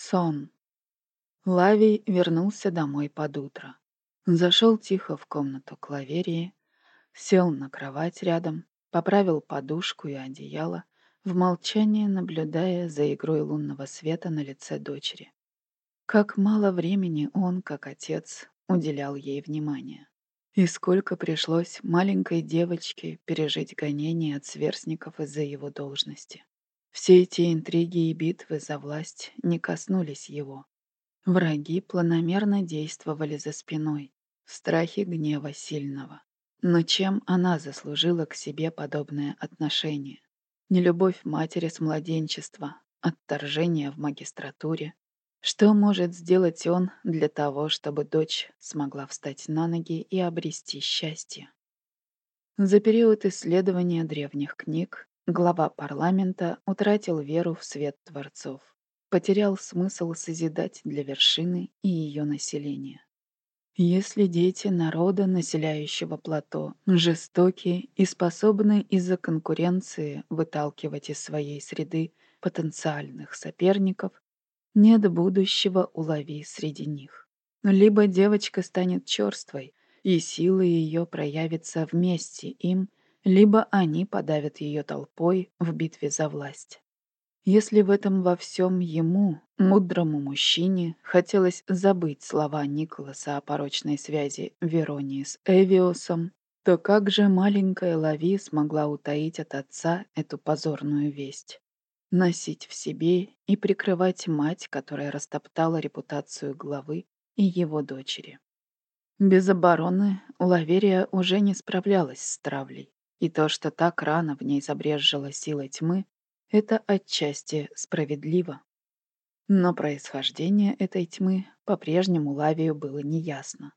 Сон. Лавий вернулся домой под утро. Зашел тихо в комнату Клаверии, сел на кровать рядом, поправил подушку и одеяло, в молчании наблюдая за игрой лунного света на лице дочери. Как мало времени он, как отец, уделял ей внимания. И сколько пришлось маленькой девочке пережить гонения от сверстников из-за его должности. Все эти интриги и битвы за власть не коснулись его. Враги планомерно действовали за спиной, в страхе гнева сильного. Но чем она заслужила к себе подобное отношение? Нелюбовь матери с младенчества, отторжение в магистратуре. Что может сделать он для того, чтобы дочь смогла встать на ноги и обрести счастье? За период исследования древних книг Глава парламента утратил веру в свет творцов, потерял смысл созидать для вершины и ее населения. Если дети народа, населяющего плато, жестокие и способны из-за конкуренции выталкивать из своей среды потенциальных соперников, нет будущего улови среди них. Либо девочка станет черствой, и сила ее проявится вместе им либо они подавят ее толпой в битве за власть. Если в этом во всем ему, мудрому мужчине, хотелось забыть слова Николаса о порочной связи Веронии с Эвиосом, то как же маленькая Лави смогла утаить от отца эту позорную весть? Носить в себе и прикрывать мать, которая растоптала репутацию главы и его дочери. Без обороны Лаверия уже не справлялась с травлей. И то, что так рано в ней забрежжила сила тьмы, это отчасти справедливо. Но происхождение этой тьмы по-прежнему Лавию было неясно.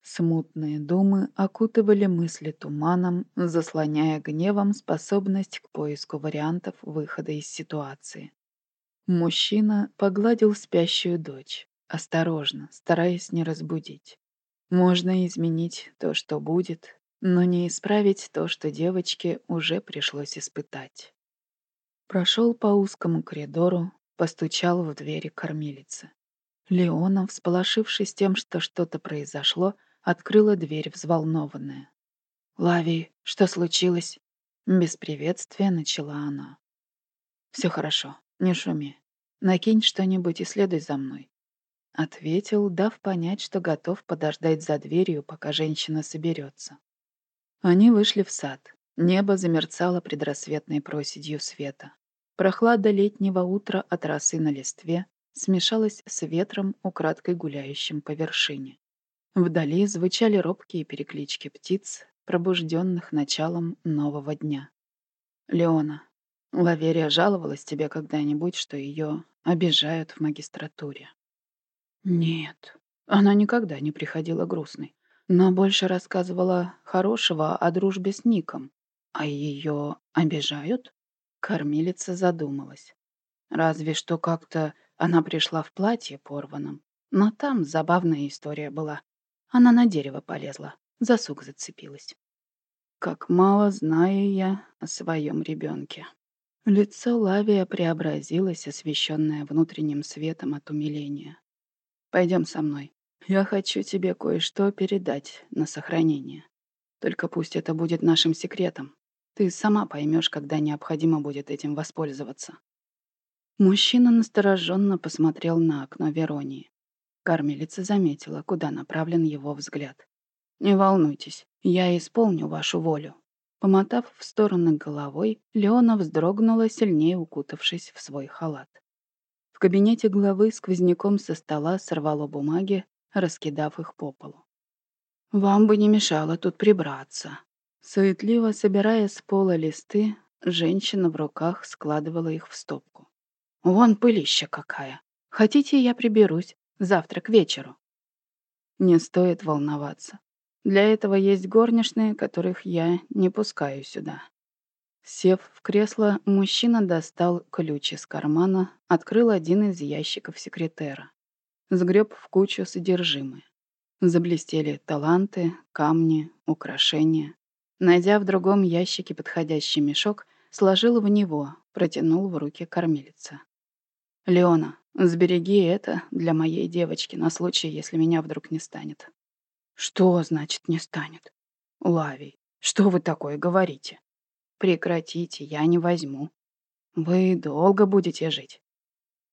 Смутные думы окутывали мысли туманом, заслоняя гневом способность к поиску вариантов выхода из ситуации. Мужчина погладил спящую дочь, осторожно, стараясь не разбудить. Можно изменить то, что будет, но не исправить то, что девочке уже пришлось испытать. Прошел по узкому коридору, постучал в двери кормилицы. Леона, всполошившись тем, что что-то произошло, открыла дверь взволнованная. «Лави, что случилось?» Без приветствия начала она. «Все хорошо, не шуми. Накинь что-нибудь и следуй за мной». Ответил, дав понять, что готов подождать за дверью, пока женщина соберется. Они вышли в сад. Небо замерцало предрассветной проседью света. Прохлада летнего утра от росы на листве смешалась с ветром, украдкой гуляющим по вершине. Вдали звучали робкие переклички птиц, пробужденных началом нового дня. «Леона, Лаверия жаловалась тебе когда-нибудь, что ее обижают в магистратуре?» «Нет, она никогда не приходила грустной но больше рассказывала хорошего о дружбе с Ником. А ее обижают? Кормилица задумалась. Разве что как-то она пришла в платье порванном. Но там забавная история была. Она на дерево полезла, за сук зацепилась. Как мало знаю я о своем ребенке. Лицо Лавия преобразилось, освещенное внутренним светом от умиления. Пойдем со мной. Я хочу тебе кое-что передать на сохранение. Только пусть это будет нашим секретом. Ты сама поймешь, когда необходимо будет этим воспользоваться. Мужчина настороженно посмотрел на окно Веронии. Кормилица заметила, куда направлен его взгляд. «Не волнуйтесь, я исполню вашу волю». Помотав в стороны головой, Леона вздрогнула, сильнее укутавшись в свой халат. В кабинете главы сквозняком со стола сорвало бумаги, раскидав их по полу. «Вам бы не мешало тут прибраться». Суетливо собирая с пола листы, женщина в руках складывала их в стопку. «Вон пылища какая! Хотите, я приберусь завтра к вечеру?» Не стоит волноваться. Для этого есть горничные, которых я не пускаю сюда. Сев в кресло, мужчина достал ключ из кармана, открыл один из ящиков секретера сгреб в кучу содержимое. Заблестели таланты, камни, украшения. Найдя в другом ящике подходящий мешок, сложил в него, протянул в руки кормилица. «Леона, Сбереги это для моей девочки на случай, если меня вдруг не станет». «Что значит не станет?» «Лавий, что вы такое говорите?» «Прекратите, я не возьму. Вы долго будете жить».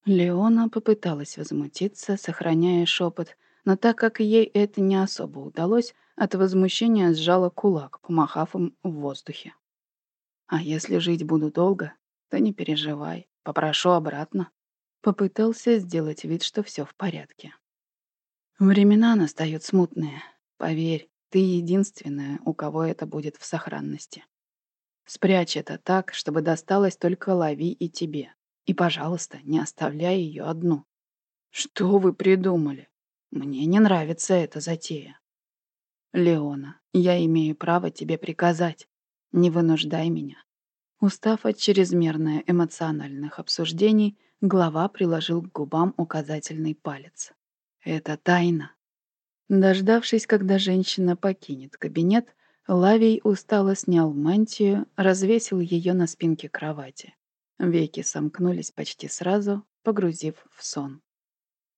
Леона попыталась возмутиться, сохраняя шепот, но так как ей это не особо удалось, от возмущения сжала кулак, помахав им в воздухе. «А если жить буду долго, то не переживай, попрошу обратно». Попытался сделать вид, что все в порядке. Времена настают смутные. Поверь, ты единственная, у кого это будет в сохранности. Спрячь это так, чтобы досталось только Лави и тебе. И, пожалуйста, не оставляй ее одну. Что вы придумали? Мне не нравится эта затея. Леона, я имею право тебе приказать. Не вынуждай меня. Устав от чрезмерно эмоциональных обсуждений, глава приложил к губам указательный палец. Это тайна. Дождавшись, когда женщина покинет кабинет, Лавий устало снял мантию, развесил ее на спинке кровати. Веки сомкнулись почти сразу, погрузив в сон.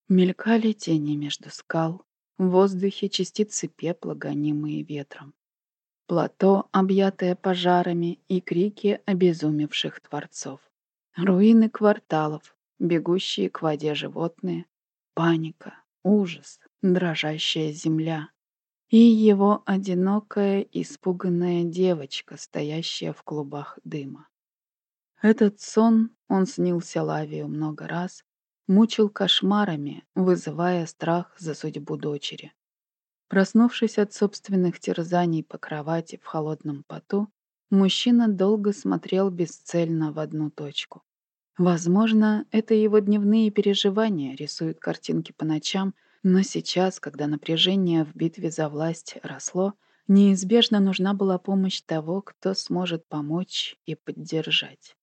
Мелькали тени между скал, в воздухе частицы пепла, гонимые ветром. Плато, объятое пожарами, и крики обезумевших творцов. Руины кварталов, бегущие к воде животные, паника, ужас, дрожащая земля. И его одинокая, испуганная девочка, стоящая в клубах дыма. Этот сон, он снился Лавию много раз, мучил кошмарами, вызывая страх за судьбу дочери. Проснувшись от собственных терзаний по кровати в холодном поту, мужчина долго смотрел бесцельно в одну точку. Возможно, это его дневные переживания рисуют картинки по ночам, но сейчас, когда напряжение в битве за власть росло, неизбежно нужна была помощь того, кто сможет помочь и поддержать.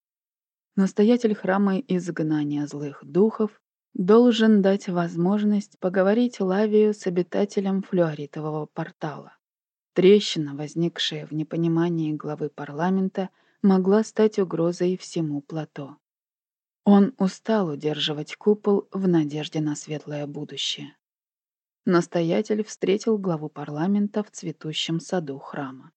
Настоятель храма изгнания злых духов должен дать возможность поговорить Лавию с обитателем флюоритового портала. Трещина, возникшая в непонимании главы парламента, могла стать угрозой всему плато. Он устал удерживать купол в надежде на светлое будущее. Настоятель встретил главу парламента в цветущем саду храма.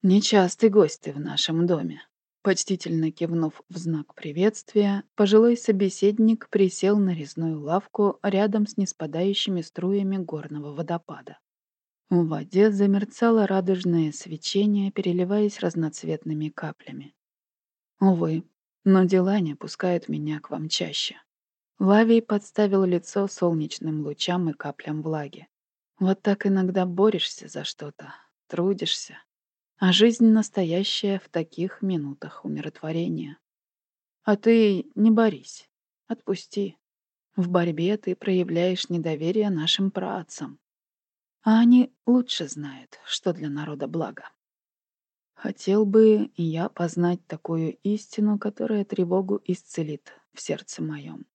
«Нечастый гость ты в нашем доме», Почтительно кивнув в знак приветствия, пожилой собеседник присел на резную лавку рядом с неспадающими струями горного водопада. В воде замерцало радужное свечение, переливаясь разноцветными каплями. Увы, но дела не пускают меня к вам чаще. Лавий подставил лицо солнечным лучам и каплям влаги. Вот так иногда борешься за что-то, трудишься, а жизнь настоящая в таких минутах умиротворения. А ты не борись, отпусти. В борьбе ты проявляешь недоверие нашим праотцам. А они лучше знают, что для народа благо. Хотел бы я познать такую истину, которая тревогу исцелит в сердце моем.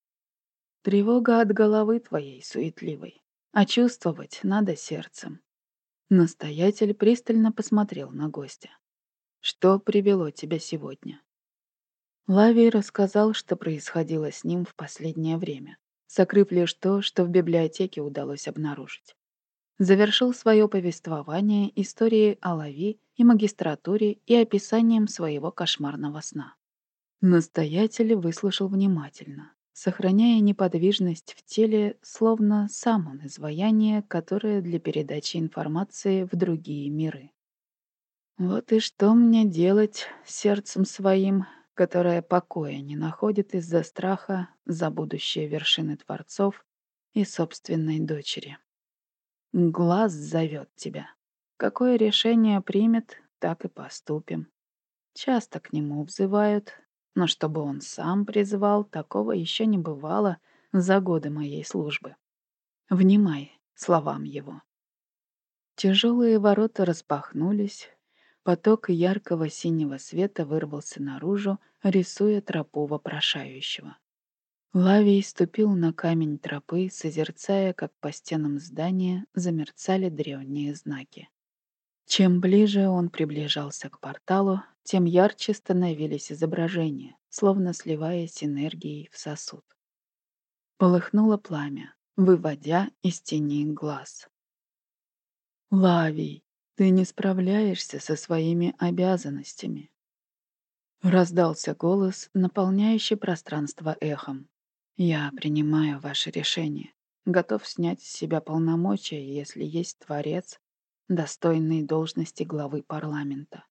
Тревога от головы твоей суетливой, а чувствовать надо сердцем. Настоятель пристально посмотрел на гостя. «Что привело тебя сегодня?» Лавий рассказал, что происходило с ним в последнее время, сокрыв лишь то, что в библиотеке удалось обнаружить. Завершил свое повествование историей о Лави и магистратуре и описанием своего кошмарного сна. Настоятель выслушал внимательно, сохраняя неподвижность в теле, словно сам он изваяние, которое для передачи информации в другие миры. Вот и что мне делать сердцем своим, которое покоя не находит из-за страха за будущее вершины Творцов и собственной дочери. Глаз зовет тебя. Какое решение примет, так и поступим. Часто к нему взывают, но чтобы он сам призвал, такого еще не бывало за годы моей службы. Внимай словам его. Тяжелые ворота распахнулись, поток яркого синего света вырвался наружу, рисуя тропу вопрошающего. Лавий ступил на камень тропы, созерцая, как по стенам здания замерцали древние знаки. Чем ближе он приближался к порталу, тем ярче становились изображения, словно сливаясь энергией в сосуд. Полыхнуло пламя, выводя из тени глаз. «Лавий, ты не справляешься со своими обязанностями!» Раздался голос, наполняющий пространство эхом. «Я принимаю ваше решение. Готов снять с себя полномочия, если есть Творец, достойный должности главы парламента.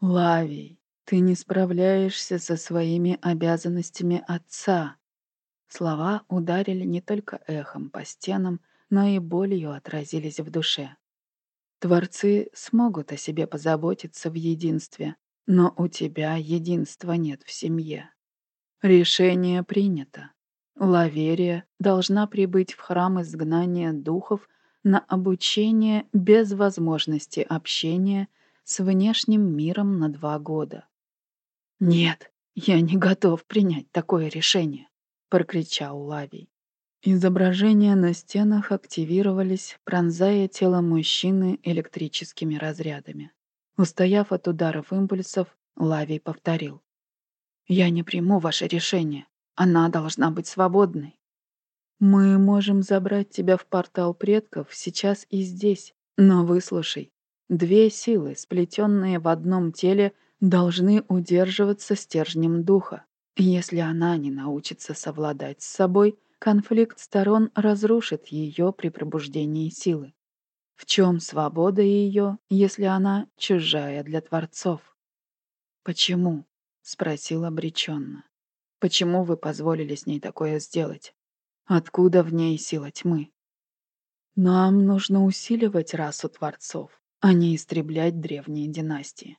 Лавий, ты не справляешься со своими обязанностями отца. Слова ударили не только эхом по стенам, но и болью отразились в душе. Творцы смогут о себе позаботиться в единстве, но у тебя единства нет в семье. Решение принято. Лаверия должна прибыть в храм изгнания духов на обучение без возможности общения с внешним миром на два года. «Нет, я не готов принять такое решение», — прокричал Лавий. Изображения на стенах активировались, пронзая тело мужчины электрическими разрядами. Устояв от ударов импульсов, Лавий повторил. «Я не приму ваше решение. Она должна быть свободной. Мы можем забрать тебя в портал предков сейчас и здесь, но выслушай. Две силы, сплетенные в одном теле, должны удерживаться стержнем духа. Если она не научится совладать с собой, конфликт сторон разрушит ее при пробуждении силы. В чем свобода ее, если она чужая для творцов? «Почему?» — спросил обреченно. «Почему вы позволили с ней такое сделать? Откуда в ней сила тьмы?» «Нам нужно усиливать расу творцов, а не истреблять древние династии.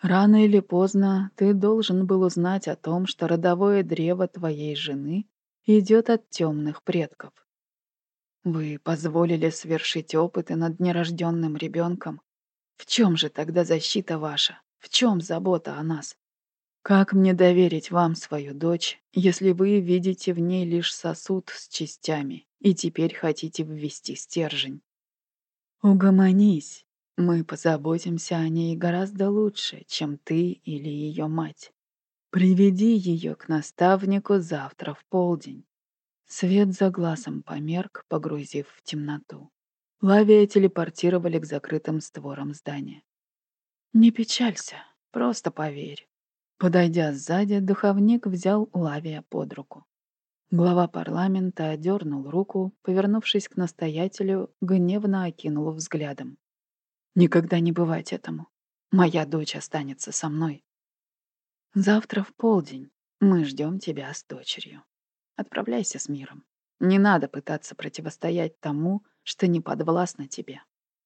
Рано или поздно ты должен был узнать о том, что родовое древо твоей жены идет от темных предков. Вы позволили совершить опыты над нерожденным ребенком. В чем же тогда защита ваша? В чем забота о нас? Как мне доверить вам свою дочь, если вы видите в ней лишь сосуд с частями и теперь хотите ввести стержень? Угомонись. Мы позаботимся о ней гораздо лучше, чем ты или ее мать. Приведи ее к наставнику завтра в полдень. Свет за глазом померк, погрузив в темноту. Лавия телепортировали к закрытым створам здания. «Не печалься, просто поверь». Подойдя сзади, духовник взял Лавия под руку. Глава парламента одернул руку, повернувшись к настоятелю, гневно окинул взглядом. «Никогда не бывать этому. Моя дочь останется со мной. Завтра в полдень мы ждем тебя с дочерью». Отправляйся с миром. Не надо пытаться противостоять тому, что не подвластно тебе.